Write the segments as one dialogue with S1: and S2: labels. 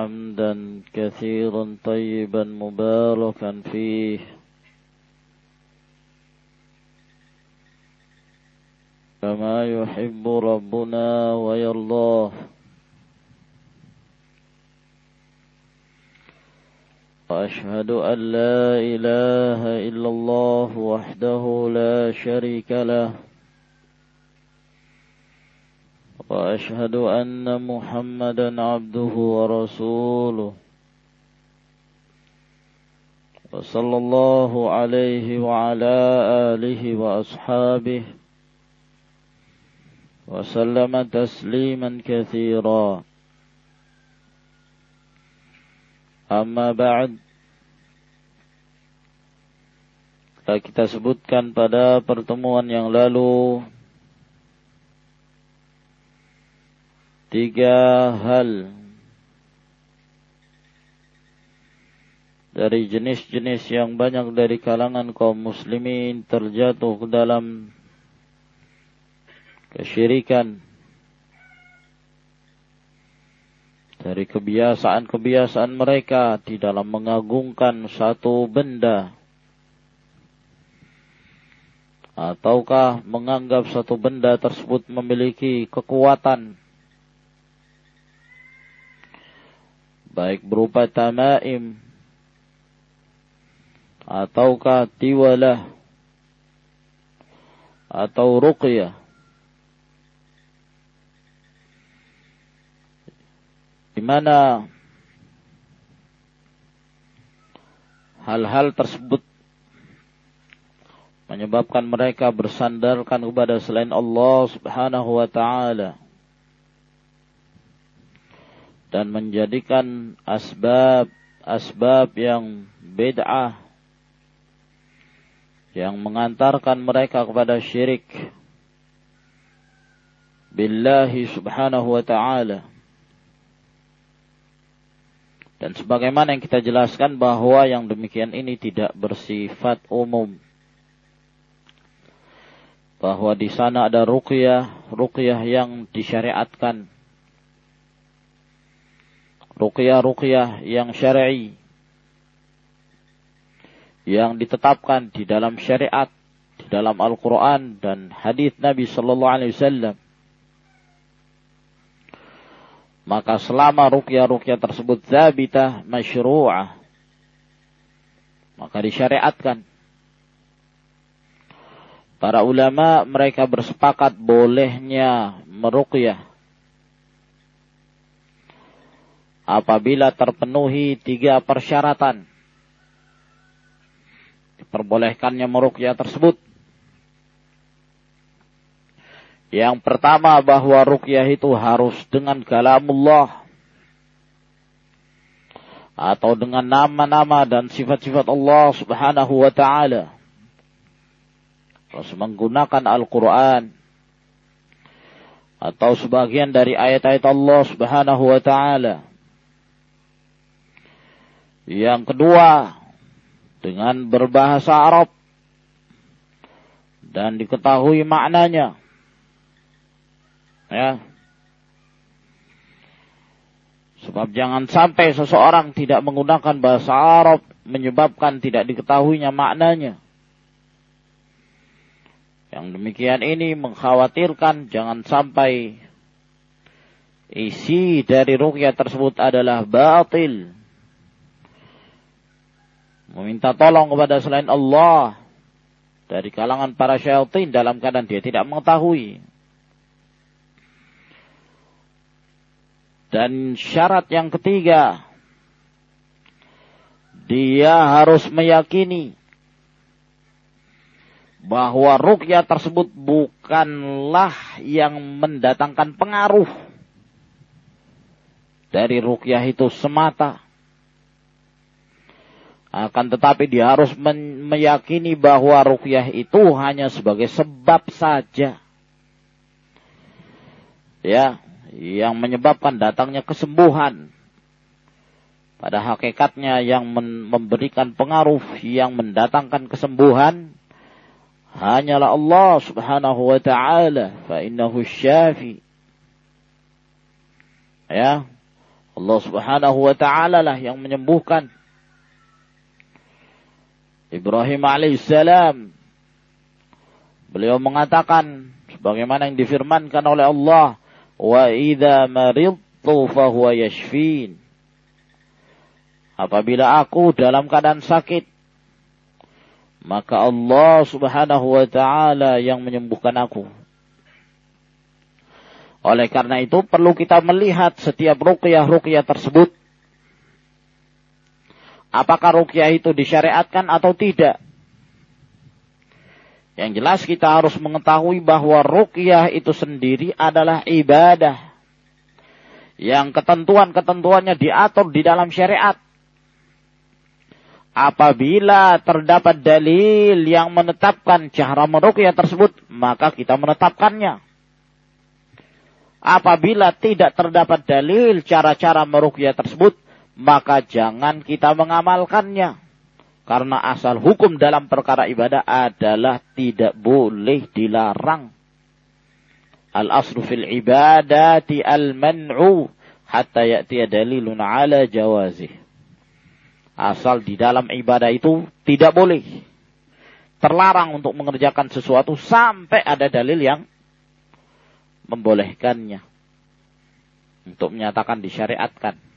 S1: حمدا كثيرا طيبا مباركا فيه. كما يحب ربنا ويرضاه. وأشهد أن لا إله إلا الله وحده لا شريك له. وأشهد أن محمدا عبده ورسوله وصلى الله عليه وعلى آله وأصحابه وسلم تسليما كثيرا Amma ba'd kita sebutkan pada pertemuan yang lalu tiga hal dari jenis-jenis yang banyak dari kalangan kaum muslimin terjatuh ke dalam kesyirikan. Dari kebiasaan-kebiasaan mereka di dalam mengagungkan satu benda. Ataukah menganggap satu benda tersebut memiliki kekuatan baik berupa tamaim. Ataukah tiwalah. Atau ruqyah. Di mana hal-hal tersebut menyebabkan mereka bersandarkan kepada selain Allah Subhanahu wa taala dan menjadikan asbab asbab yang bid'ah yang mengantarkan mereka kepada syirik billahi subhanahu wa ta'ala dan sebagaimana yang kita jelaskan bahwa yang demikian ini tidak bersifat umum. Bahwa di sana ada ruqyah, ruqyah yang disyariatkan. Ruqyah-ruqyah yang syar'i. Yang ditetapkan di dalam syariat, di dalam Al-Quran dan hadis Nabi Sallallahu Alaihi Wasallam maka selama rukyah-rukyah tersebut zabitah masyru'ah maka disyariatkan para ulama mereka bersepakat bolehnya meruqyah apabila terpenuhi tiga persyaratan diperbolehkannya meruqyah tersebut yang pertama bahwa rukyah itu harus dengan kalamullah atau dengan nama-nama dan sifat-sifat Allah Subhanahu wa taala. Harus menggunakan Al-Qur'an atau sebagian dari ayat-ayat Allah Subhanahu wa taala. Yang kedua, dengan berbahasa Arab dan diketahui maknanya Ya. Sebab jangan sampai seseorang tidak menggunakan bahasa Arab menyebabkan tidak diketahuinya maknanya. Yang demikian ini mengkhawatirkan jangan sampai isi dari rukyah tersebut adalah batil. Meminta tolong kepada selain Allah dari kalangan para syaitan dalam keadaan dia tidak mengetahui. Dan syarat yang ketiga, dia harus meyakini bahwa rukyah tersebut bukanlah yang mendatangkan pengaruh dari rukyah itu semata. Akan tetapi dia harus meyakini bahwa rukyah itu hanya sebagai sebab saja. Ya, yang menyebabkan datangnya kesembuhan. Pada hakikatnya yang memberikan pengaruh yang mendatangkan kesembuhan hanyalah Allah Subhanahu wa taala fa innahu syafi. Ya. Allah Subhanahu wa taala lah yang menyembuhkan. Ibrahim alaihissalam beliau mengatakan sebagaimana yang difirmankan oleh Allah, "Wa idza maridtu fahuwa yashfin." Apabila aku dalam keadaan sakit, maka Allah Subhanahu wa taala yang menyembuhkan aku. Oleh karena itu perlu kita melihat setiap ruqyah-ruqyah tersebut. Apakah ruqyah itu disyariatkan atau tidak? Yang jelas kita harus mengetahui bahwa ruqyah itu sendiri adalah ibadah. Yang ketentuan-ketentuannya diatur di dalam syariat. Apabila terdapat dalil yang menetapkan cara meruqyah tersebut, maka kita menetapkannya. Apabila tidak terdapat dalil cara-cara meruqyah tersebut, maka jangan kita mengamalkannya. Karena asal hukum dalam perkara ibadah adalah tidak boleh dilarang. Al-aslu fil ibadati al-man'u hatta ya'tiya dalilun ala jawazih. Asal di dalam ibadah itu tidak boleh. Terlarang untuk mengerjakan sesuatu sampai ada dalil yang membolehkannya. Untuk menyatakan disyariatkan.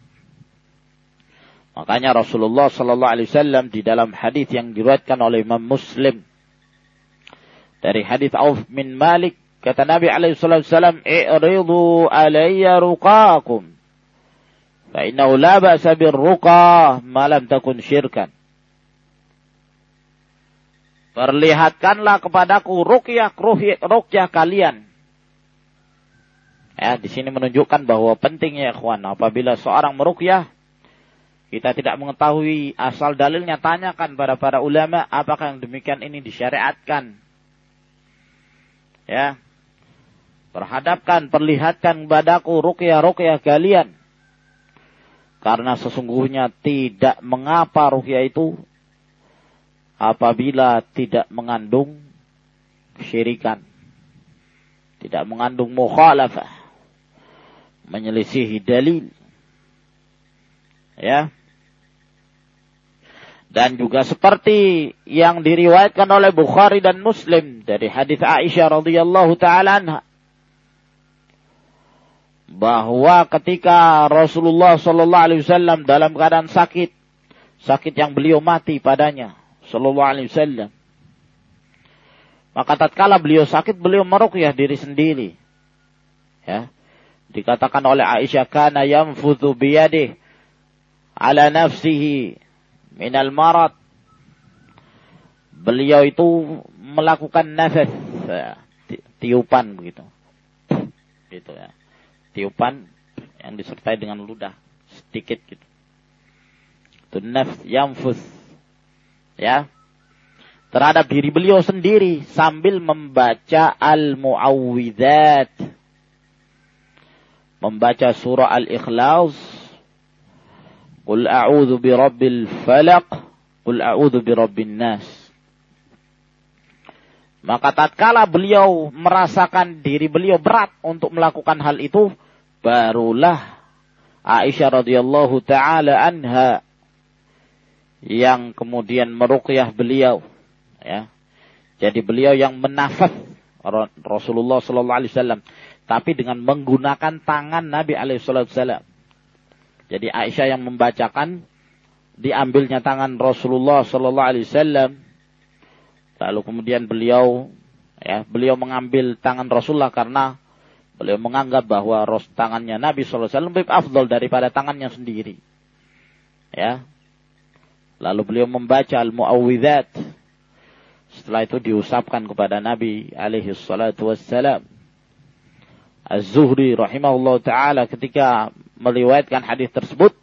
S1: Makanya Rasulullah Sallallahu Alaihi Wasallam di dalam hadis yang diriwayatkan oleh Imam Muslim dari hadis Auf bin Malik kata Nabi Alaihi Wasallam, "Iqridu alayya ruqakum, fa inna la ba'sa bil ruqa ma lam takun syirkan." Perlihatkanlah kepadaku rukyah rukyah kalian. Ya, di sini menunjukkan bahwa pentingnya ikhwan apabila seorang merukyah kita tidak mengetahui asal dalilnya tanyakan pada para ulama apakah yang demikian ini disyariatkan. Ya. Perhadapkan, perlihatkan kepadaku rukyah-rukyah kalian. Karena sesungguhnya tidak mengapa ruhyah itu apabila tidak mengandung syirikan. Tidak mengandung mukhalafah. Menyelisihi dalil. Ya. Dan juga seperti yang diriwayatkan oleh Bukhari dan Muslim dari hadis Aisyah radhiyallahu taala bahwa ketika Rasulullah Shallallahu Alaihi Wasallam dalam keadaan sakit, sakit yang beliau mati padanya, Shallallahu Alaihi Wasallam, maka tatkala beliau sakit, beliau meruqyah diri sendiri. Ya. Dikatakan oleh Aisyah, kana yamfudhu biyadih ala nafsihi minal marad. Beliau itu melakukan nafas, ya, tiupan begitu. Gitu ya tiupan yang disertai dengan ludah sedikit gitu. Itu nafs yamfus. Ya. Terhadap diri beliau sendiri sambil membaca al-muawwidzat. Membaca surah al-ikhlas. Qul a'udzu birabbil falaq. Qul a'udzu birabbin nas. Maka tatkala beliau merasakan diri beliau berat untuk melakukan hal itu, barulah Aisyah radhiyallahu taala anha yang kemudian meruqyah beliau ya. Jadi beliau yang menafas Rasulullah wasallam tapi dengan menggunakan tangan Nabi alaihi. Jadi Aisyah yang membacakan diambilnya tangan Rasulullah sallallahu alaihi wasallam lalu kemudian beliau ya beliau mengambil tangan Rasulullah karena Beliau menganggap bahwa ros tangannya Nabi SAW lebih afdol daripada tangannya sendiri. Ya. Lalu beliau membaca al-mu'awwidzat. Setelah itu diusapkan kepada Nabi alaihi salatu wassalam. Az-Zuhri rahimahullah ta'ala ketika meriwayatkan hadis tersebut.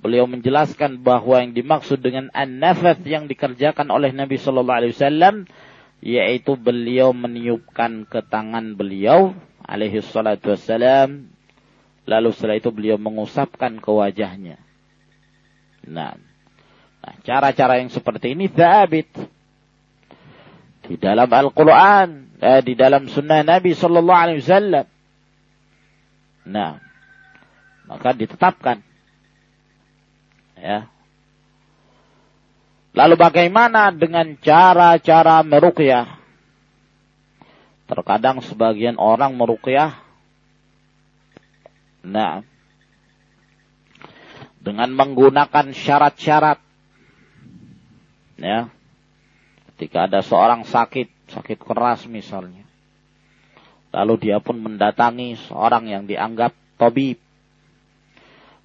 S1: Beliau menjelaskan bahwa yang dimaksud dengan an-nafath yang dikerjakan oleh Nabi Sallallahu Alaihi Wasallam yaitu beliau meniupkan ke tangan beliau alaihi salatu wassalam. Lalu setelah itu beliau mengusapkan ke wajahnya. Nah, nah cara-cara yang seperti ini zabit di dalam Al-Quran, eh, di dalam Sunnah Nabi Sallallahu Alaihi Wasallam. Nah, maka ditetapkan. Ya. Lalu bagaimana dengan cara-cara meruqyah? Terkadang sebagian orang meruqyah nah dengan menggunakan syarat-syarat ya ketika ada seorang sakit sakit keras misalnya lalu dia pun mendatangi seorang yang dianggap tabib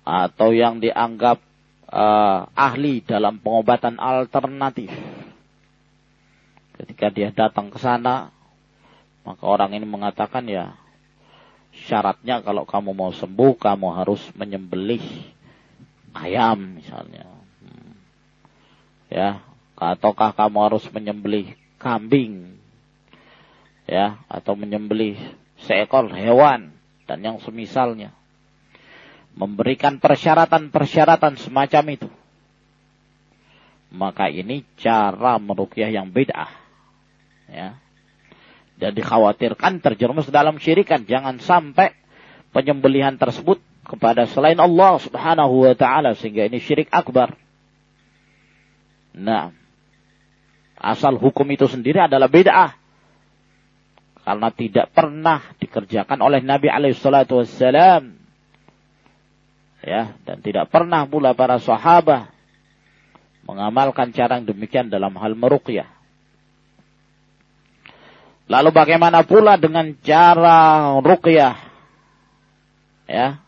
S1: atau yang dianggap uh, ahli dalam pengobatan alternatif. Ketika dia datang ke sana, maka orang ini mengatakan ya syaratnya kalau kamu mau sembuh kamu harus menyembelih ayam misalnya. Ya, ataukah kamu harus menyembelih kambing. Ya, atau menyembelih seekor hewan dan yang semisalnya memberikan persyaratan-persyaratan semacam itu. Maka ini cara merukyah yang beda. Ya. Dan dikhawatirkan terjerumus dalam syirikan. Jangan sampai penyembelihan tersebut kepada selain Allah subhanahu wa ta'ala. Sehingga ini syirik akbar. Nah. Asal hukum itu sendiri adalah bid'ah. Karena tidak pernah dikerjakan oleh Nabi alaihi salatu wassalam ya dan tidak pernah pula para sahabat mengamalkan cara yang demikian dalam hal meruqyah. Lalu bagaimana pula dengan cara ruqyah? Ya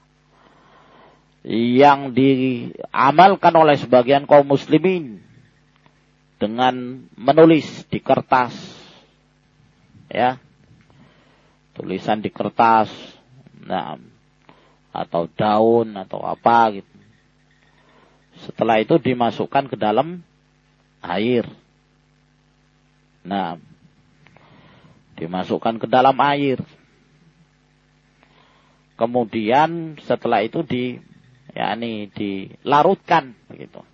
S1: yang diamalkan oleh sebagian kaum muslimin dengan menulis di kertas. Ya tulisan di kertas. Nah atau daun atau apa gitu. Setelah itu dimasukkan ke dalam air. Nah, dimasukkan ke dalam air. Kemudian setelah itu di yakni dilarutkan begitu.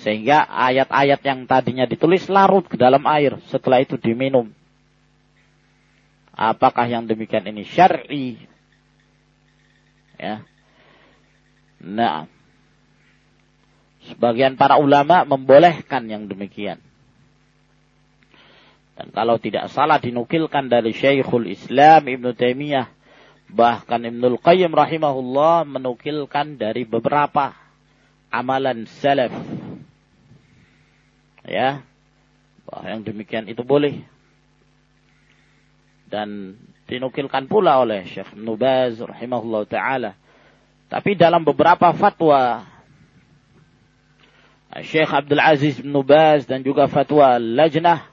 S1: Sehingga ayat-ayat yang tadinya ditulis larut ke dalam air, setelah itu diminum. Apakah yang demikian ini syar'i Ya. Nah, sebagian para ulama membolehkan yang demikian. Dan kalau tidak salah dinukilkan dari Syekhul Islam Ibn Taimiyah, bahkan Ibnul Qayyim rahimahullah menukilkan dari beberapa amalan salaf. Ya, yang demikian itu boleh. Dan dinukilkan pula oleh Syekh Nubaz rahimahullah taala. Tapi dalam beberapa fatwa Syekh Abdul Aziz bin Nubaz dan juga fatwa Lajnah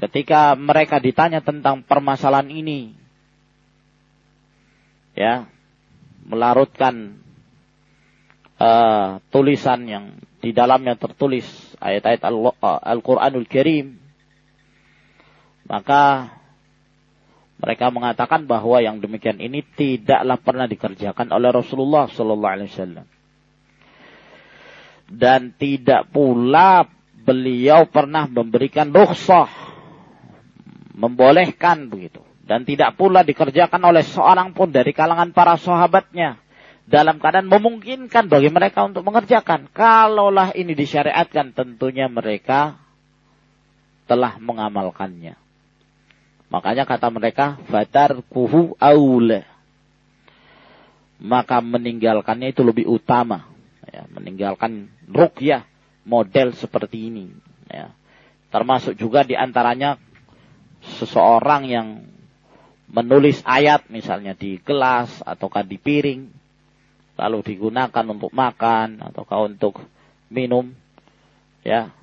S1: ketika mereka ditanya tentang permasalahan ini ya melarutkan uh, tulisan yang di dalamnya tertulis ayat-ayat Al-Qur'anul Karim maka mereka mengatakan bahwa yang demikian ini tidaklah pernah dikerjakan oleh Rasulullah Sallallahu Alaihi Wasallam. Dan tidak pula beliau pernah memberikan rukhsah, membolehkan begitu. Dan tidak pula dikerjakan oleh seorang pun dari kalangan para sahabatnya. Dalam keadaan memungkinkan bagi mereka untuk mengerjakan. Kalaulah ini disyariatkan tentunya mereka telah mengamalkannya. Makanya kata mereka, fatar kuhu aule. Maka meninggalkannya itu lebih utama. Ya, meninggalkan rukyah model seperti ini. Ya. Termasuk juga di antaranya seseorang yang menulis ayat misalnya di gelas ataukah di piring. Lalu digunakan untuk makan ataukah untuk minum. Ya,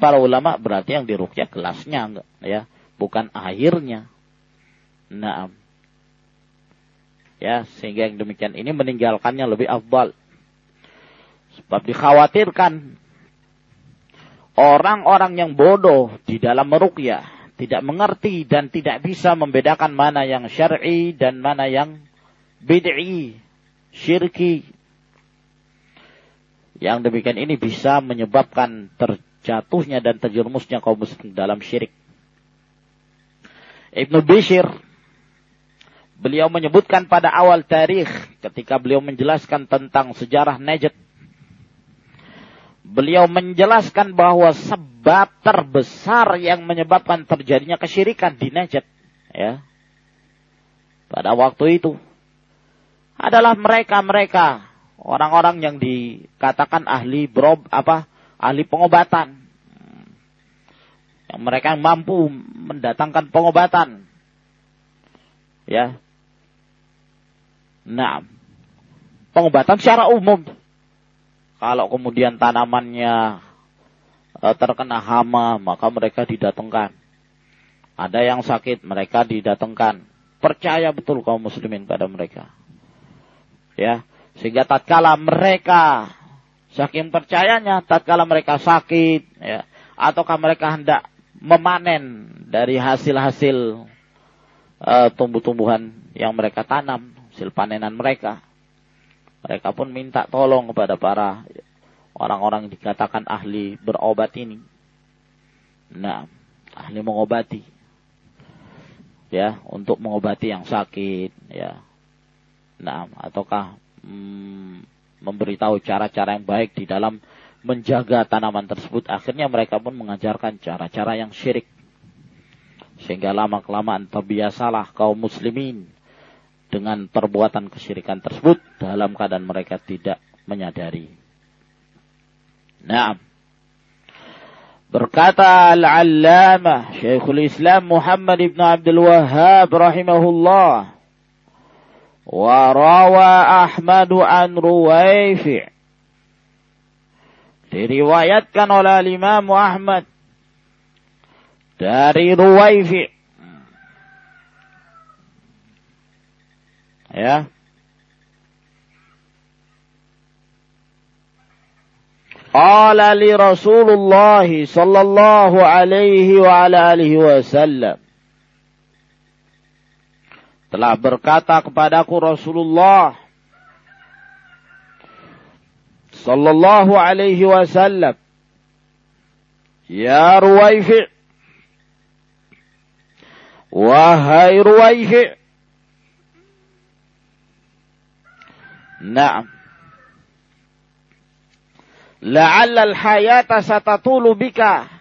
S1: para ulama berarti yang dirukyah gelasnya enggak ya bukan akhirnya. Nah, ya sehingga yang demikian ini meninggalkannya lebih afdal. Sebab dikhawatirkan orang-orang yang bodoh di dalam meruqyah tidak mengerti dan tidak bisa membedakan mana yang syar'i dan mana yang bid'i, syirki. Yang demikian ini bisa menyebabkan terjatuhnya dan terjerumusnya kaum muslim dalam syirik. Ibnu Bishir Beliau menyebutkan pada awal tarikh ketika beliau menjelaskan tentang sejarah Najd. Beliau menjelaskan bahwa sebab terbesar yang menyebabkan terjadinya kesyirikan di Najd ya. Pada waktu itu adalah mereka-mereka orang-orang yang dikatakan ahli brob apa ahli pengobatan yang mereka mampu mendatangkan pengobatan ya Nah, pengobatan secara umum. Kalau kemudian tanamannya uh, terkena hama, maka mereka didatangkan. Ada yang sakit, mereka didatangkan. Percaya betul kaum muslimin pada mereka. Ya, sehingga tatkala mereka saking percayanya, tatkala mereka sakit, ya, ataukah mereka hendak memanen dari hasil-hasil uh, tumbuh-tumbuhan yang mereka tanam, hasil panenan mereka. Mereka pun minta tolong kepada para orang-orang dikatakan ahli berobat ini. Nah, ahli mengobati. Ya, untuk mengobati yang sakit, ya. Nah, ataukah hmm, memberitahu cara-cara yang baik di dalam menjaga tanaman tersebut. Akhirnya mereka pun mengajarkan cara-cara yang syirik. Sehingga lama-kelamaan terbiasalah kaum muslimin dengan perbuatan kesyirikan tersebut dalam keadaan mereka tidak menyadari. Nah, berkata Al-Allamah Syekhul Islam Muhammad ibn Abdul Wahhab rahimahullah wa rawa Ahmad an Ruwaifi diriwayatkan oleh Imam Ahmad dari Ruwaifi Ya. Qala li Rasulullah sallallahu alaihi wa ala alihi wasallam telah berkata kepadaku Rasulullah sallallahu alaihi wasallam Ya Ruwaifi Wahai Ruwaifi Naam. La'alla al-hayata satatulu bika.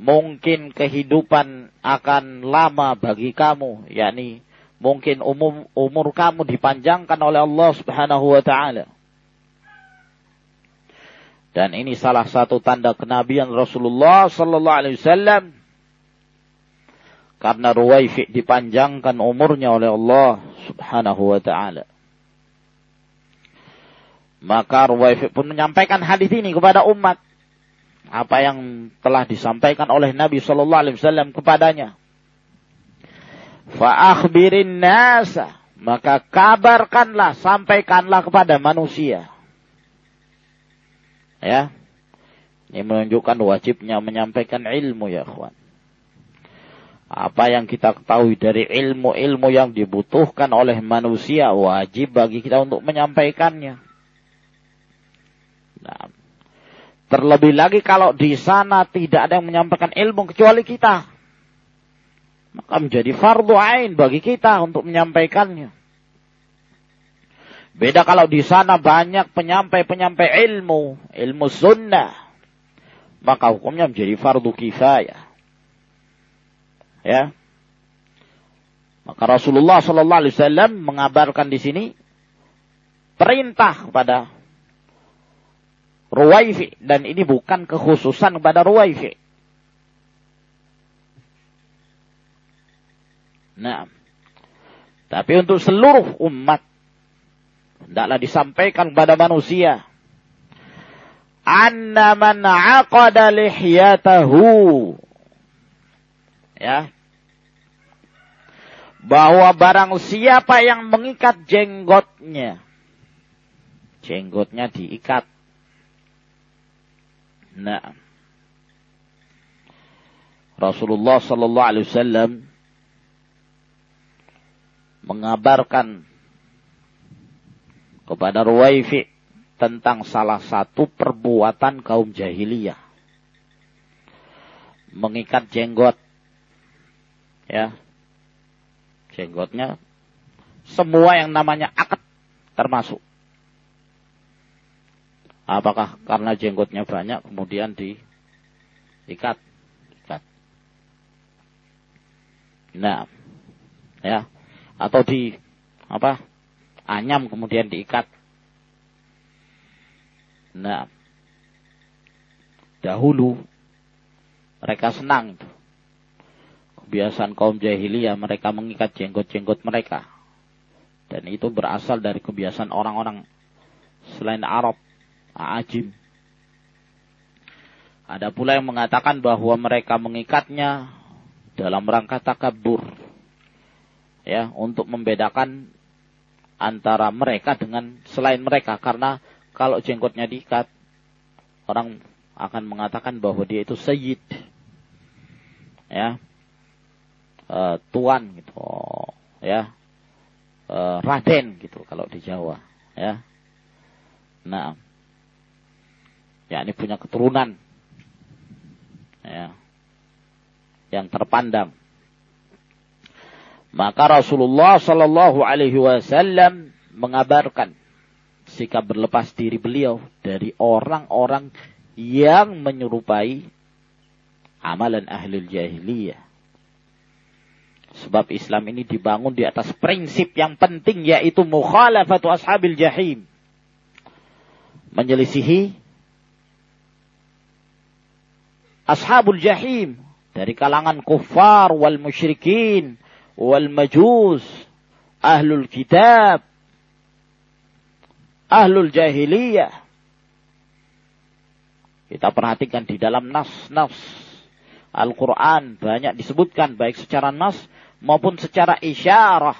S1: Mungkin kehidupan akan lama bagi kamu, yakni mungkin umum umur kamu dipanjangkan oleh Allah Subhanahu wa taala. Dan ini salah satu tanda kenabian Rasulullah sallallahu alaihi wasallam karena Ruwaifi dipanjangkan umurnya oleh Allah Subhanahu wa taala. Maka Ruwaifi pun menyampaikan hadis ini kepada umat. Apa yang telah disampaikan oleh Nabi Shallallahu Alaihi Wasallam kepadanya. Fa'akhbirin nasa. Maka kabarkanlah, sampaikanlah kepada manusia. Ya. Ini menunjukkan wajibnya menyampaikan ilmu ya kawan. Apa yang kita ketahui dari ilmu-ilmu yang dibutuhkan oleh manusia wajib bagi kita untuk menyampaikannya. Nah, terlebih lagi kalau di sana tidak ada yang menyampaikan ilmu kecuali kita. Maka menjadi fardu ain bagi kita untuk menyampaikannya. Beda kalau di sana banyak penyampai-penyampai ilmu, ilmu sunnah. Maka hukumnya menjadi fardu kifayah. Ya. Maka Rasulullah Sallallahu Alaihi Wasallam mengabarkan di sini perintah kepada Ruwaifi. Dan ini bukan kekhususan kepada Ruwaifi. Nah. Tapi untuk seluruh umat. Tidaklah disampaikan kepada manusia. Anna man aqada lihyatahu. Ya. Bahwa barang siapa yang mengikat jenggotnya. Jenggotnya diikat Nah. Rasulullah sallallahu alaihi wasallam mengabarkan kepada Ruwaifi tentang salah satu perbuatan kaum jahiliyah. Mengikat jenggot. Ya. jenggotnya semua yang namanya akad termasuk. Apakah karena jenggotnya banyak kemudian diikat? Ikat. Nah, ya, atau di apa? Anyam kemudian diikat. Nah, dahulu mereka senang itu. Kebiasaan kaum jahiliyah mereka mengikat jenggot-jenggot mereka. Dan itu berasal dari kebiasaan orang-orang selain Arab ajim. Ada pula yang mengatakan bahwa mereka mengikatnya dalam rangka takabur. Ya, untuk membedakan antara mereka dengan selain mereka karena kalau jenggotnya diikat orang akan mengatakan bahwa dia itu sayyid. Ya. E, tuan gitu. Ya. E, raden gitu kalau di Jawa, ya. Nah, ya ini punya keturunan ya yang terpandang maka Rasulullah Shallallahu Alaihi Wasallam mengabarkan sikap berlepas diri beliau dari orang-orang yang menyerupai amalan ahli jahiliyah. Sebab Islam ini dibangun di atas prinsip yang penting yaitu mukhalafatu ashabil jahim. Menyelisihi ashabul jahim dari kalangan kufar wal musyrikin wal majus ahlul kitab ahlul jahiliyah kita perhatikan di dalam nas-nas Al-Quran banyak disebutkan baik secara nas maupun secara isyarah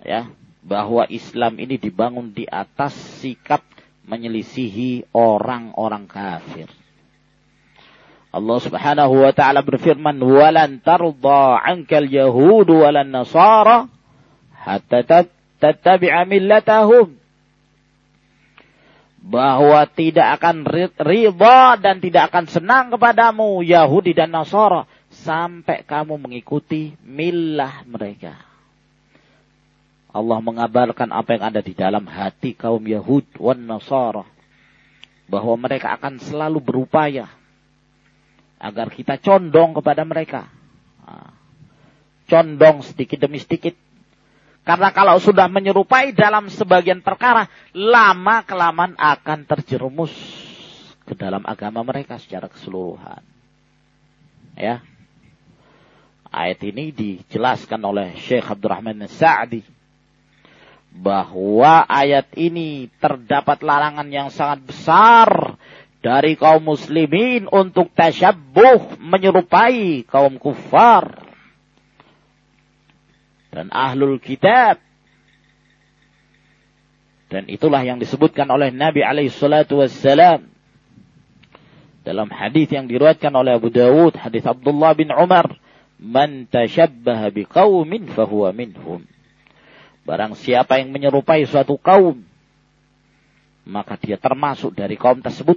S1: ya bahwa Islam ini dibangun di atas sikap menyelisihi orang-orang kafir. Allah Subhanahu wa taala berfirman, "Walan tarda 'ankal yahud walan nasara hatta tattabi'a millatahum." Bahwa tidak akan ridha dan tidak akan senang kepadamu Yahudi dan Nasara sampai kamu mengikuti milah mereka. Allah mengabarkan apa yang ada di dalam hati kaum Yahud wan Nasara bahwa mereka akan selalu berupaya agar kita condong kepada mereka. Condong sedikit demi sedikit. Karena kalau sudah menyerupai dalam sebagian perkara, lama kelamaan akan terjerumus ke dalam agama mereka secara keseluruhan. Ya. Ayat ini dijelaskan oleh Syekh Abdurrahman Sa'di bahwa ayat ini terdapat larangan yang sangat besar dari kaum muslimin untuk tasyabuh menyerupai kaum kufar dan ahlul kitab. Dan itulah yang disebutkan oleh Nabi alaihi salatu wassalam dalam hadis yang diriwayatkan oleh Abu Dawud hadis Abdullah bin Umar man tashabbaha biqaumin fahuwa minhum. Barang siapa yang menyerupai suatu kaum maka dia termasuk dari kaum tersebut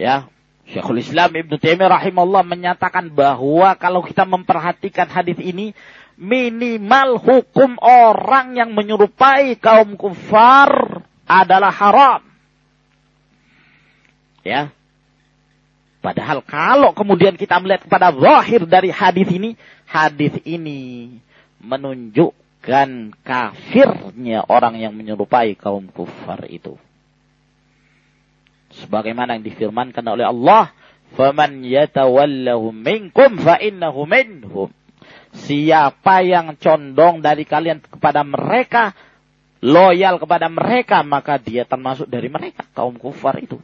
S1: Ya, Syekhul Islam Ibn Taimiyah rahimahullah menyatakan bahwa kalau kita memperhatikan hadis ini minimal hukum orang yang menyerupai kaum kufar adalah haram. Ya. Padahal kalau kemudian kita melihat kepada zahir dari hadis ini, hadis ini menunjukkan kafirnya orang yang menyerupai kaum kufar itu sebagaimana yang difirmankan oleh Allah faman yatawallahu minkum fa innahu minhum. Siapa yang condong dari kalian kepada mereka loyal kepada mereka maka dia termasuk dari mereka kaum kufar itu.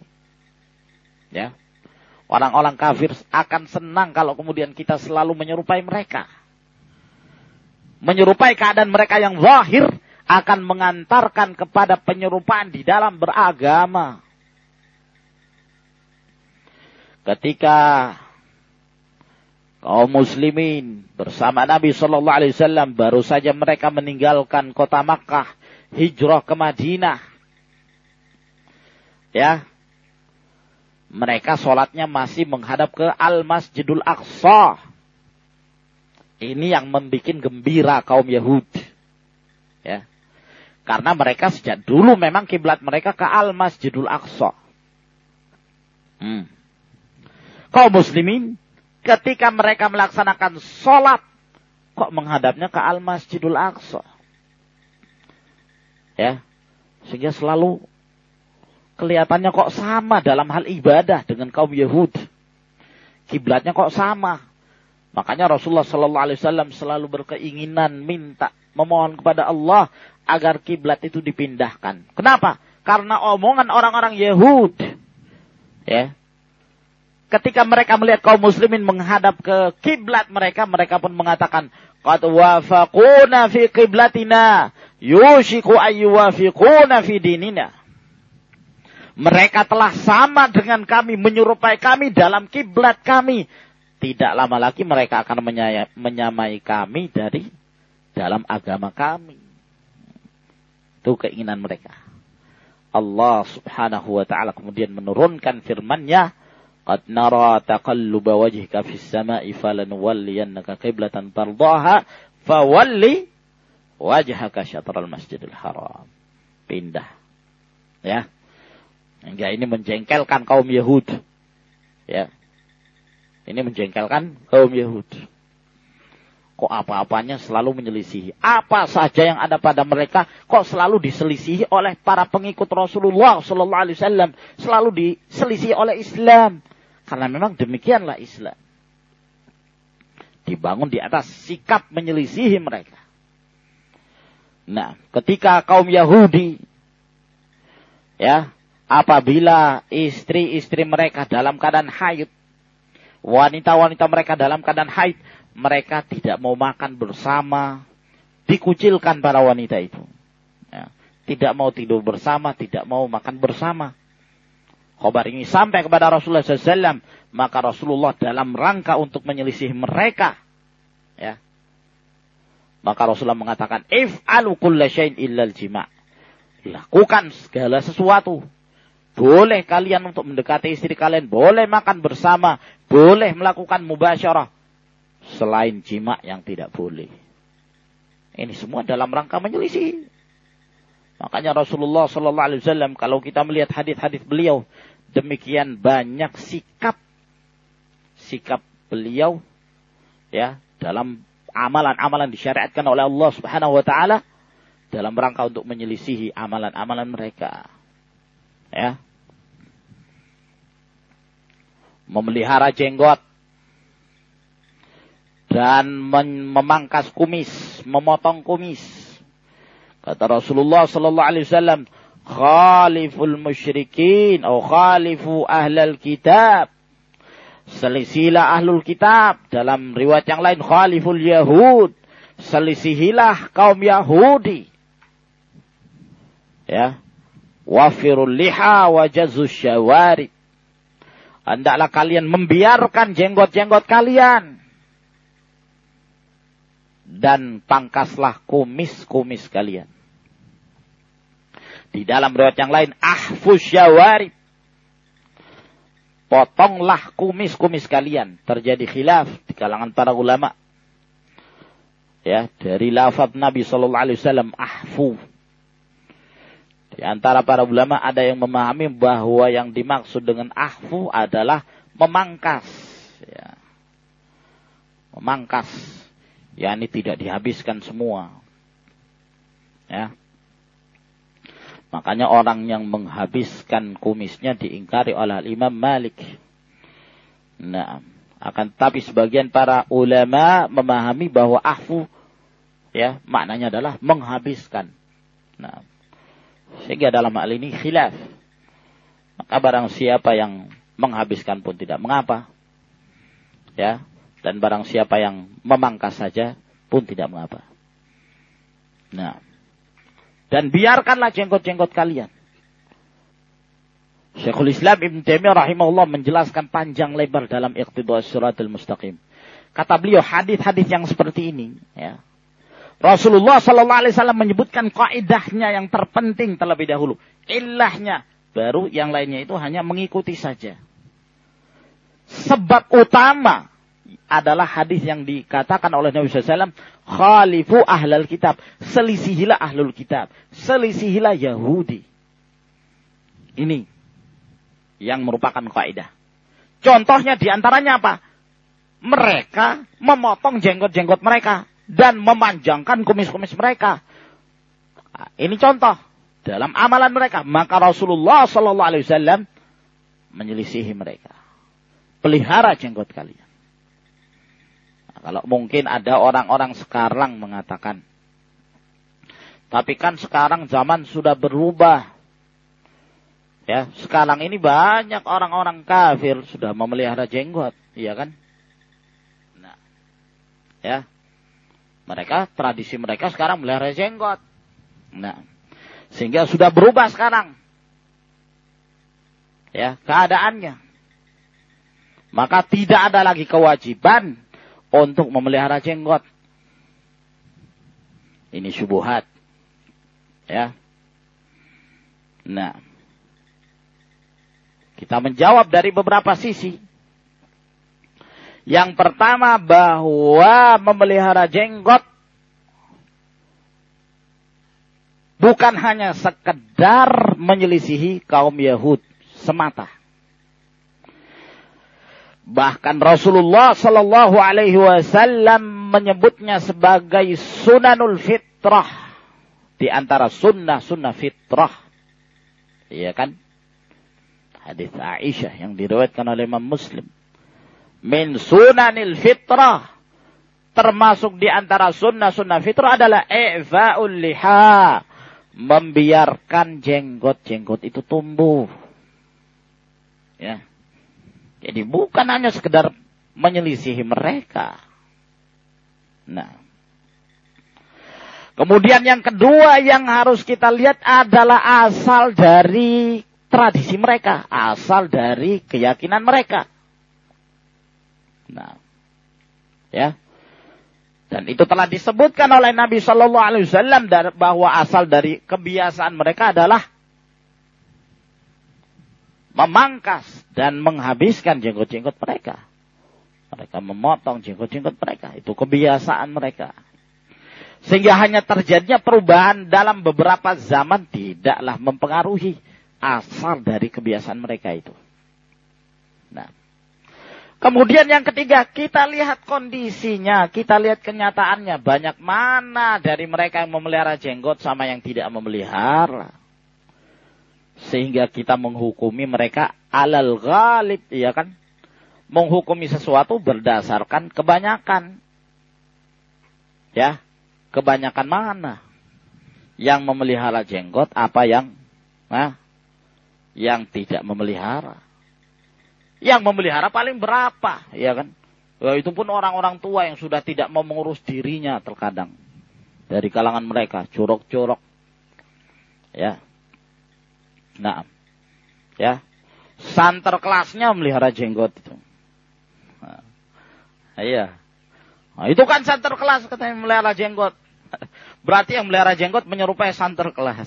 S1: Ya. Orang-orang kafir akan senang kalau kemudian kita selalu menyerupai mereka. Menyerupai keadaan mereka yang zahir akan mengantarkan kepada penyerupaan di dalam beragama ketika kaum muslimin bersama Nabi Shallallahu Alaihi Wasallam baru saja mereka meninggalkan kota Makkah, hijrah ke Madinah. Ya, mereka sholatnya masih menghadap ke Al Masjidul Aqsa. Ini yang membuat gembira kaum Yahudi. Ya. Karena mereka sejak dulu memang kiblat mereka ke Al-Masjidul Aqsa. Hmm. Kaum muslimin ketika mereka melaksanakan sholat kok menghadapnya ke Al-Masjidul Aqsa. Ya. Sehingga selalu kelihatannya kok sama dalam hal ibadah dengan kaum Yahudi. Kiblatnya kok sama. Makanya Rasulullah Sallallahu Alaihi Wasallam selalu berkeinginan minta memohon kepada Allah agar kiblat itu dipindahkan. Kenapa? Karena omongan orang-orang Yahudi. Ya. Ketika mereka melihat kaum muslimin menghadap ke kiblat mereka, mereka pun mengatakan, "Qad wafaquna fi qiblatina, yushiku ayyuwafiquna fi dinina." Mereka telah sama dengan kami, menyerupai kami dalam kiblat kami. Tidak lama lagi mereka akan menyamai kami dari dalam agama kami. Itu keinginan mereka. Allah subhanahu wa ta'ala kemudian menurunkan firman-Nya, "Qad nara taqalluba wajhika fis sama'i falanuwalliyannaka qiblatan tardaha fawalli wajhaka syatral masjidil haram." Pindah. Ya. Hingga ini menjengkelkan kaum Yahud. Ya. Ini menjengkelkan kaum Yahud. Kok apa-apanya selalu menyelisihi. Apa saja yang ada pada mereka kok selalu diselisihi oleh para pengikut Rasulullah Sallallahu Alaihi Wasallam. Selalu diselisihi oleh Islam. Karena memang demikianlah Islam. Dibangun di atas sikap menyelisihi mereka. Nah, ketika kaum Yahudi ya apabila istri-istri mereka dalam keadaan haid, wanita-wanita mereka dalam keadaan haid, mereka tidak mau makan bersama, dikucilkan para wanita itu. Ya, tidak mau tidur bersama, tidak mau makan bersama. Khobar ini sampai kepada Rasulullah SAW, maka Rasulullah dalam rangka untuk menyelisih mereka, ya, maka Rasulullah mengatakan, if kulla illal jima' lakukan segala sesuatu boleh kalian untuk mendekati istri kalian, boleh makan bersama, boleh melakukan mubasyarah. Selain jima yang tidak boleh. Ini semua dalam rangka menyelisih. Makanya Rasulullah Wasallam kalau kita melihat hadis-hadis beliau demikian banyak sikap sikap beliau ya dalam amalan-amalan disyariatkan oleh Allah Subhanahu wa taala dalam rangka untuk menyelisihi amalan-amalan mereka. Ya memelihara jenggot dan memangkas kumis, memotong kumis. Kata Rasulullah sallallahu alaihi wasallam, "Khaliful musyrikin atau khalifu ahlal kitab." Selisihilah ahlul kitab. Dalam riwayat yang lain, khaliful yahud. Selisihilah kaum Yahudi. Ya. Wafirul liha wa jazus syawarib Hendaklah kalian membiarkan jenggot-jenggot kalian. Dan pangkaslah kumis-kumis kalian. Di dalam riwayat yang lain, ahfus syawarib. Potonglah kumis-kumis kalian. Terjadi khilaf di kalangan para ulama. Ya, dari lafaz Nabi Shallallahu Alaihi Wasallam ahfu di antara para ulama ada yang memahami bahwa yang dimaksud dengan ahfu adalah memangkas. Ya. Memangkas. Ya ini tidak dihabiskan semua. Ya. Makanya orang yang menghabiskan kumisnya diingkari oleh Imam Malik. Nah, akan tapi sebagian para ulama memahami bahwa ahfu ya maknanya adalah menghabiskan. Nah, sehingga dalam hal ini khilaf. Maka barang siapa yang menghabiskan pun tidak mengapa. Ya. Dan barang siapa yang memangkas saja pun tidak mengapa. Nah. Dan biarkanlah jenggot-jenggot kalian. Syekhul Islam Ibn Taimiyah rahimahullah menjelaskan panjang lebar dalam Iqtidus Suratul Mustaqim. Kata beliau hadis-hadis yang seperti ini, ya, Rasulullah Sallallahu Alaihi Wasallam menyebutkan kaidahnya yang terpenting terlebih dahulu, ilahnya, baru yang lainnya itu hanya mengikuti saja. Sebab utama adalah hadis yang dikatakan oleh Nabi SAW, khalifu ahlul kitab, selisihilah ahlul kitab, selisihilah Yahudi. Ini yang merupakan kaidah. Contohnya di antaranya apa? Mereka memotong jenggot-jenggot mereka dan memanjangkan kumis-kumis mereka. Ini contoh dalam amalan mereka. Maka Rasulullah Sallallahu Alaihi Wasallam menyelisihi mereka. Pelihara jenggot kalian. Kalau mungkin ada orang-orang sekarang mengatakan, tapi kan sekarang zaman sudah berubah. Ya, sekarang ini banyak orang-orang kafir sudah memelihara jenggot, iya kan? Nah, ya, mereka tradisi mereka sekarang memelihara jenggot. Nah, sehingga sudah berubah sekarang. Ya, keadaannya. Maka tidak ada lagi kewajiban untuk memelihara jenggot. Ini syubuhat. Ya. Nah. Kita menjawab dari beberapa sisi. Yang pertama bahwa memelihara jenggot bukan hanya sekedar menyelisihi kaum Yahud semata. Bahkan Rasulullah Shallallahu Alaihi Wasallam menyebutnya sebagai sunanul fitrah di antara sunnah-sunnah fitrah. Iya kan? Hadis Aisyah yang diriwayatkan oleh Imam Muslim. Min sunanil fitrah termasuk di antara sunnah-sunnah fitrah adalah i'fa'ul liha membiarkan jenggot-jenggot itu tumbuh. Ya. Jadi bukan hanya sekedar menyelisihi mereka. Nah. Kemudian yang kedua yang harus kita lihat adalah asal dari tradisi mereka, asal dari keyakinan mereka. Nah. Ya. Dan itu telah disebutkan oleh Nabi Shallallahu Alaihi Wasallam bahwa asal dari kebiasaan mereka adalah memangkas dan menghabiskan jenggot-jenggot mereka. Mereka memotong jenggot-jenggot mereka. Itu kebiasaan mereka. Sehingga hanya terjadinya perubahan dalam beberapa zaman tidaklah mempengaruhi asal dari kebiasaan mereka itu. Nah, Kemudian yang ketiga, kita lihat kondisinya, kita lihat kenyataannya. Banyak mana dari mereka yang memelihara jenggot sama yang tidak memelihara. Sehingga kita menghukumi mereka alal ghalib, ya kan? Menghukumi sesuatu berdasarkan kebanyakan. Ya, kebanyakan mana? Yang memelihara jenggot, apa yang, nah, yang tidak memelihara. Yang memelihara paling berapa, ya kan? Ya, itu pun orang-orang tua yang sudah tidak mau mengurus dirinya terkadang. Dari kalangan mereka, curok-curok. Ya. Nah. Ya. Santer kelasnya memelihara jenggot itu. Nah, iya. Nah, itu kan santer kelas katanya memelihara jenggot. Berarti yang memelihara jenggot menyerupai santer kelas.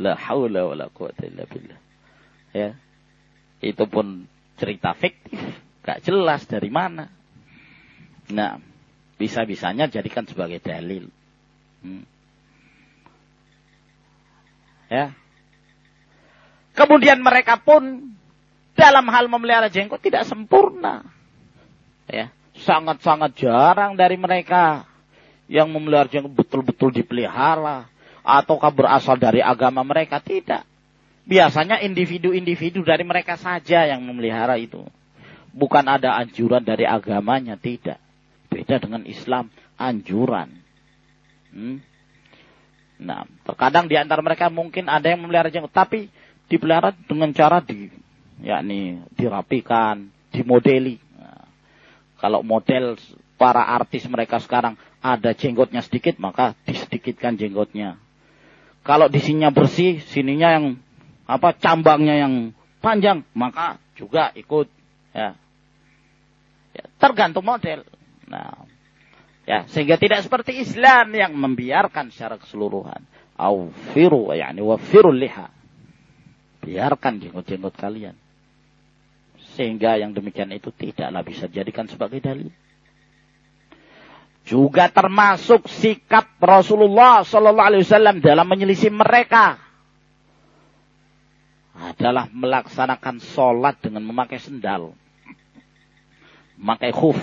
S1: La haula wa la quwata illa billah. Ya. Itu pun cerita fiktif, gak jelas dari mana. Nah, bisa-bisanya jadikan sebagai dalil. Hmm. Ya. Kemudian mereka pun dalam hal memelihara jenggot tidak sempurna. Ya, sangat-sangat jarang dari mereka yang memelihara jenggot betul-betul dipelihara ataukah berasal dari agama mereka tidak. Biasanya individu-individu dari mereka saja yang memelihara itu. Bukan ada anjuran dari agamanya, tidak. Beda dengan Islam, anjuran. Hmm? Nah, terkadang di antara mereka mungkin ada yang memelihara jenggot, tapi dipelihara dengan cara di, yakni dirapikan, dimodeli. Kalau model para artis mereka sekarang ada jenggotnya sedikit, maka disedikitkan jenggotnya. Kalau di sininya bersih, sininya yang apa cambangnya yang panjang, maka juga ikut ya. ya tergantung model. Nah, ya sehingga tidak seperti Islam yang membiarkan secara keseluruhan. Aufiru yakni wafirul liha. Biarkan jenggot-jenggot kalian. Sehingga yang demikian itu tidaklah bisa dijadikan sebagai dalil. Juga termasuk sikap Rasulullah Sallallahu Alaihi Wasallam dalam menyelisih mereka adalah melaksanakan sholat dengan memakai sendal, memakai khuf.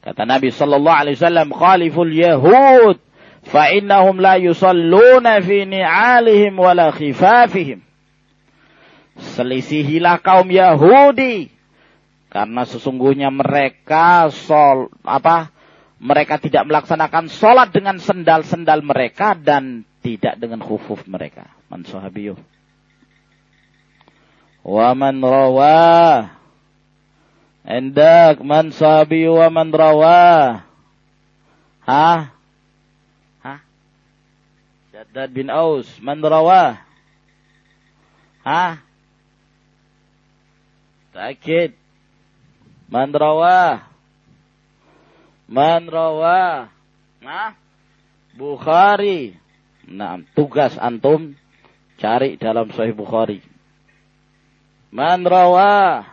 S1: Kata Nabi Sallallahu Alaihi Wasallam, "Khaliful Yahud, fa innahum la yusalluna fi ni'alihim wala khifafihim." Selisihilah kaum Yahudi karena sesungguhnya mereka sol apa mereka tidak melaksanakan sholat dengan sendal-sendal mereka dan tidak dengan khufuf mereka. Man sahabiyuh. Wa man rawah. Endak man sahabiyuh wa man rawah. Hah? Shaddad bin Aus. Man rawah. Hah? Sakit. Man rawah. Man rawah. Nah, Bukhari. Nah, tugas antum cari dalam Sahih Bukhari. Man rawah.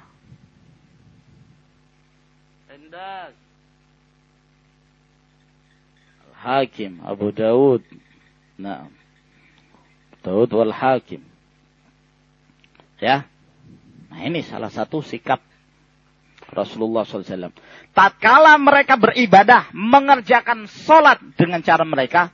S1: Endas. Al-Hakim Abu Dawud. Nah. Dawud wal Hakim. Ya. Nah ini salah satu sikap Rasulullah SAW. Tatkala mereka beribadah, mengerjakan sholat dengan cara mereka,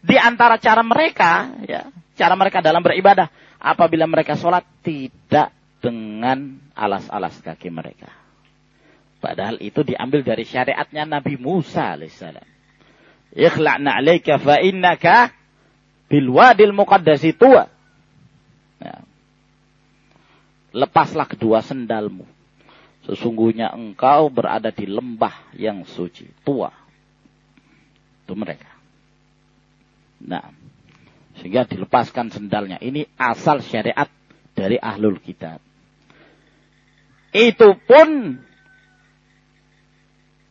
S1: di antara cara mereka, ya, cara mereka dalam beribadah, apabila mereka sholat tidak dengan alas-alas kaki mereka. Padahal itu diambil dari syariatnya Nabi Musa alaihissalam. Ikhla'na alaika fa innaka bil wadil muqaddasi tua. Ya lepaslah kedua sendalmu. Sesungguhnya engkau berada di lembah yang suci, tua. Itu mereka. Nah, sehingga dilepaskan sendalnya. Ini asal syariat dari ahlul kitab. Itu pun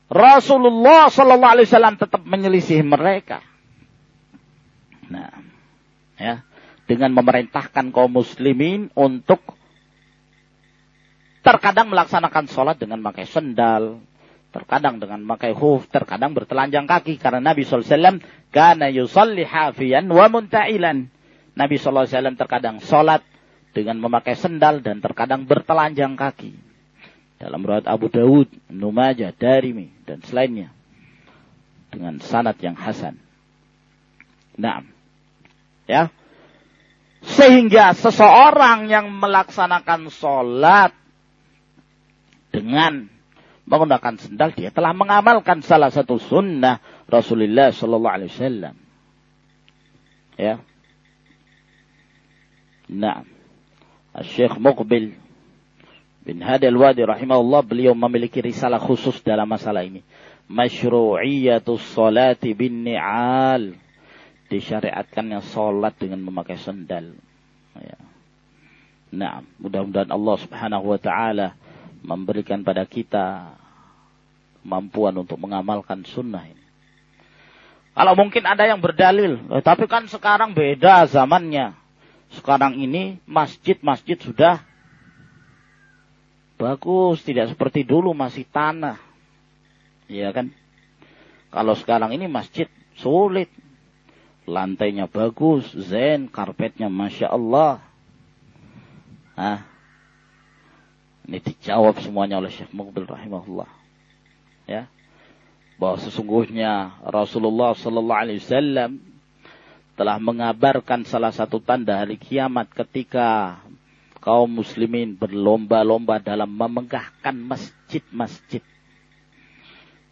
S1: Rasulullah Wasallam tetap menyelisih mereka. Nah, ya, dengan memerintahkan kaum muslimin untuk terkadang melaksanakan sholat dengan pakai sendal, terkadang dengan pakai huf, terkadang bertelanjang kaki karena Nabi SAW karena yusalli hafiyan wa munta'ilan. Nabi SAW terkadang sholat dengan memakai sendal dan terkadang bertelanjang kaki. Dalam riwayat Abu Dawud, Numajah, Darimi, dan selainnya. Dengan sanat yang hasan. Nah, ya. Sehingga seseorang yang melaksanakan sholat dengan menggunakan sendal dia telah mengamalkan salah satu sunnah Rasulullah Sallallahu Alaihi Wasallam. Ya. Nah, Syekh Muqbil bin Hadi Al-Wadi rahimahullah beliau memiliki risalah khusus dalam masalah ini. Masyru'iyatus salati bin ni'al. Disyariatkannya salat dengan memakai sendal. Ya. Nah, mudah-mudahan Allah Subhanahu wa taala memberikan pada kita kemampuan untuk mengamalkan sunnah ini. Kalau mungkin ada yang berdalil, eh, tapi kan sekarang beda zamannya. Sekarang ini masjid-masjid sudah bagus, tidak seperti dulu masih tanah. Iya kan? Kalau sekarang ini masjid sulit. Lantainya bagus, zen, karpetnya Masya Allah. Hah? Ini dijawab semuanya oleh Syekh Muqbil rahimahullah. Ya. Bahwa sesungguhnya Rasulullah sallallahu alaihi wasallam telah mengabarkan salah satu tanda hari kiamat ketika kaum muslimin berlomba-lomba dalam memegahkan masjid-masjid.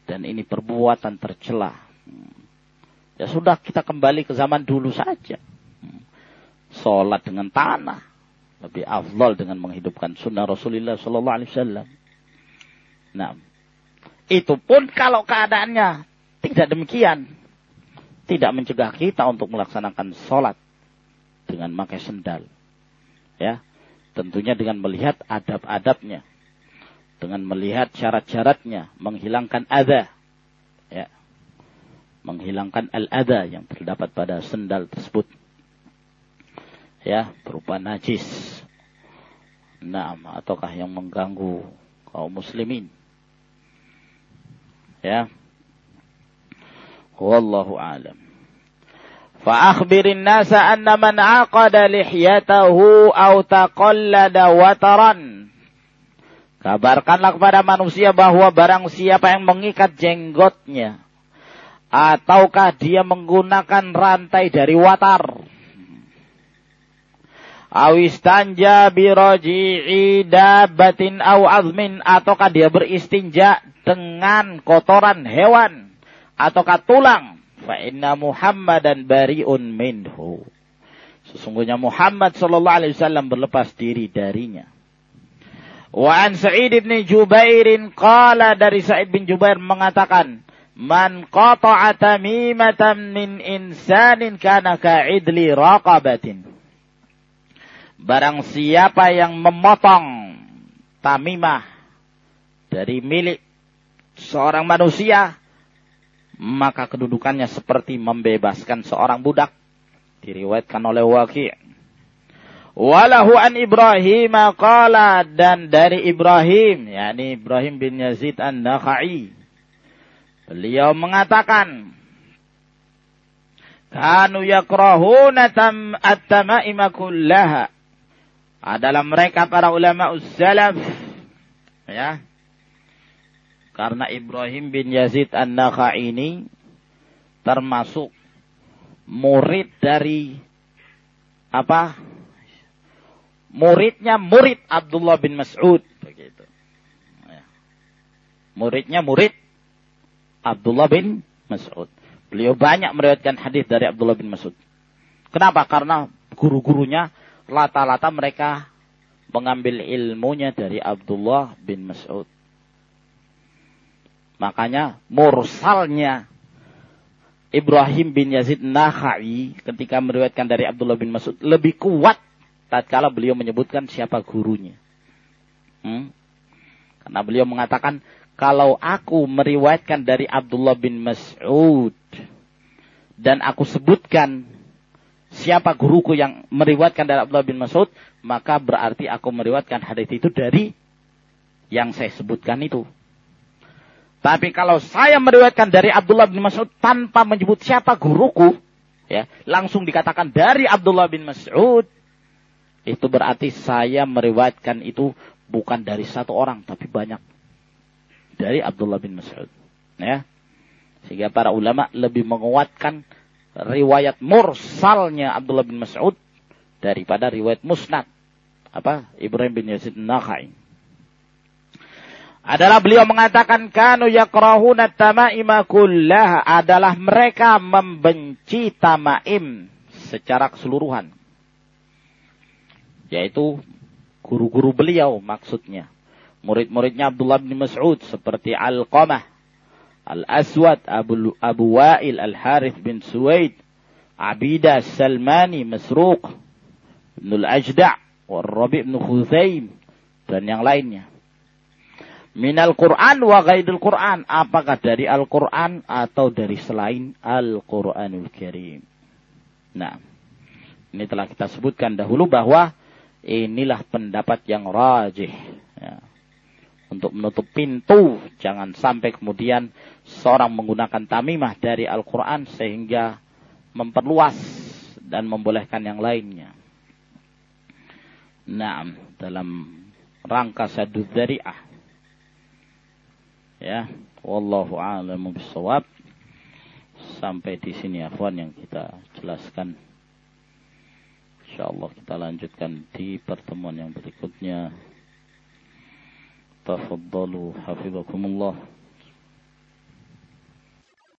S1: Dan ini perbuatan tercela. Ya sudah kita kembali ke zaman dulu saja. Sholat dengan tanah lebih afdal dengan menghidupkan sunnah Rasulullah Wasallam. Nah, itu pun kalau keadaannya tidak demikian, tidak mencegah kita untuk melaksanakan sholat dengan pakai sendal. Ya, tentunya dengan melihat adab-adabnya, dengan melihat syarat-syaratnya, menghilangkan ada, ya, menghilangkan al-ada yang terdapat pada sendal tersebut ya berupa najis Naam, ataukah yang mengganggu kaum muslimin. Ya. Wallahu alam. Fa'akhbirin nasa anna man aqada lihyatahu aw taqallada wataran. Kabarkanlah kepada manusia bahwa barang siapa yang mengikat jenggotnya ataukah dia menggunakan rantai dari watar awistanja biroji'i dabatin aw azmin ataukah dia beristinja dengan kotoran hewan ataukah tulang fa inna Muhammadan bariun minhu. Sesungguhnya Muhammad sallallahu alaihi wasallam berlepas diri darinya. Wa an Sa'id bin Jubair qala dari Sa'id bin Jubair mengatakan, "Man qata'a tamimatan min insanin kana ka'idli raqabatin." Barang siapa yang memotong tamimah dari milik seorang manusia, maka kedudukannya seperti membebaskan seorang budak. Diriwayatkan oleh Waqi'. Walahu an Ibrahim qala dan dari Ibrahim, yakni Ibrahim bin Yazid An-Nakhai. Beliau mengatakan, Kanu yakrahuna tam at-tama'ima kullaha. Adalah mereka para ulama salaf ya karena Ibrahim bin Yazid An-Nakha ini termasuk murid dari apa? Muridnya murid Abdullah bin Mas'ud begitu. Ya. Muridnya murid Abdullah bin Mas'ud. Beliau banyak meriwayatkan hadis dari Abdullah bin Mas'ud. Kenapa? Karena guru-gurunya lata-lata mereka mengambil ilmunya dari Abdullah bin Mas'ud. Makanya mursalnya Ibrahim bin Yazid Nakhai ketika meriwayatkan dari Abdullah bin Mas'ud lebih kuat tatkala beliau menyebutkan siapa gurunya. Hmm? Karena beliau mengatakan kalau aku meriwayatkan dari Abdullah bin Mas'ud dan aku sebutkan siapa guruku yang meriwayatkan dari Abdullah bin Mas'ud, maka berarti aku meriwayatkan hadis itu dari yang saya sebutkan itu. Tapi kalau saya meriwayatkan dari Abdullah bin Mas'ud tanpa menyebut siapa guruku, ya, langsung dikatakan dari Abdullah bin Mas'ud, itu berarti saya meriwayatkan itu bukan dari satu orang, tapi banyak. Dari Abdullah bin Mas'ud. Ya. Sehingga para ulama lebih menguatkan riwayat mursalnya Abdullah bin Mas'ud daripada riwayat musnad. Apa? Ibrahim bin Yazid Nakhai adalah beliau mengatakan kanu yakrahuna tamaima kullah adalah mereka membenci tamaim secara keseluruhan. Yaitu guru-guru beliau maksudnya. Murid-muridnya Abdullah bin Mas'ud seperti Al-Qamah, Al-Aswad, Abu, Abu Wa'il, Al-Harith bin Suwaid, Abidah, Salmani, Masruq, Ibn Al-Ajda' Rabi' bin Khuzaim, dan yang lainnya minal Quran wa ghaidul Quran. Apakah dari Al-Quran atau dari selain Al-Quranul Karim. Nah, ini telah kita sebutkan dahulu bahwa inilah pendapat yang rajih. Ya. Untuk menutup pintu, jangan sampai kemudian seorang menggunakan tamimah dari Al-Quran sehingga memperluas dan membolehkan yang lainnya. Nah, dalam rangka sadud dari'ah Ya, wallahu a'lamu bissawab. Sampai di sini afwan yang kita jelaskan. Insyaallah kita lanjutkan di pertemuan yang berikutnya. تفضلوا حفظكم الله.